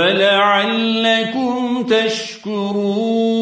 وَلَعَلَّكُمْ تَشْكُرُونَ